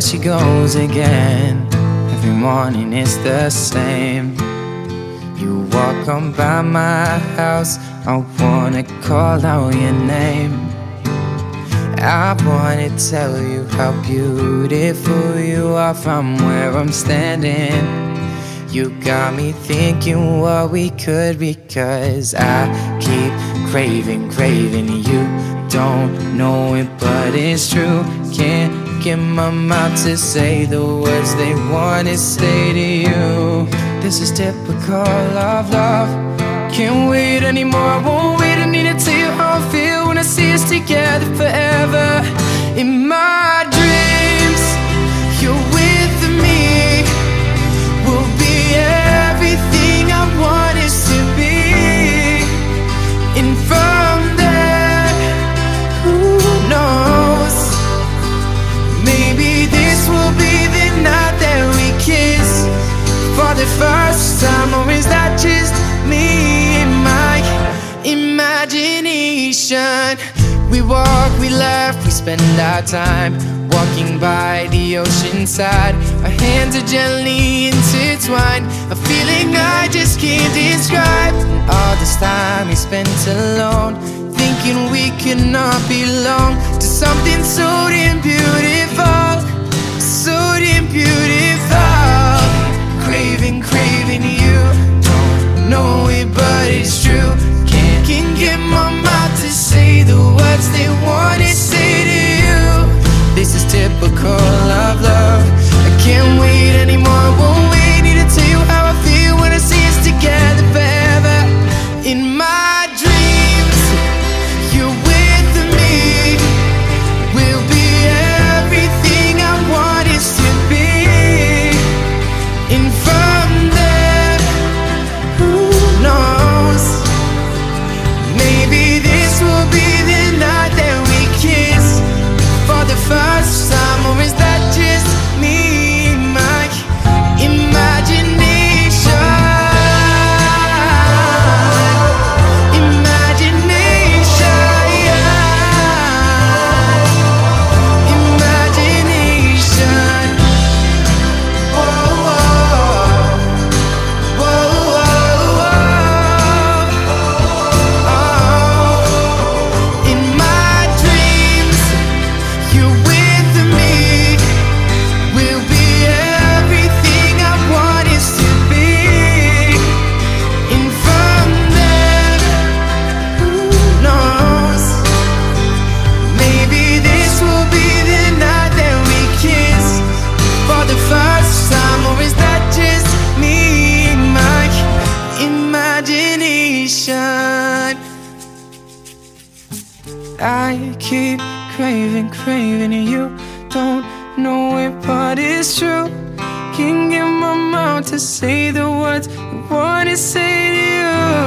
she goes again. Every morning it's the same. You walk on by my house, I wanna call out your name. I wanna tell you how beautiful you are from where I'm standing. You got me thinking what we could because I keep craving, craving you. Don't know it, but it's true. Can't get my mouth to say the words they wanna say to you. This is typical of love. Can't wait anymore, I won't wait. I need to tell you how I feel when I see us together forever. In my imagination? We walk, we laugh, we spend our time walking by the ocean side. Our hands are gently intertwined, a feeling I just can't describe. All this time we spent alone, thinking we could not belong to something so damn beautiful, so damn beautiful. This time, or is the first time, or is that just me, and my imagination? I keep craving, craving you. Don't know it, but it's true. Can't get my mouth to say the words I wanna say to you.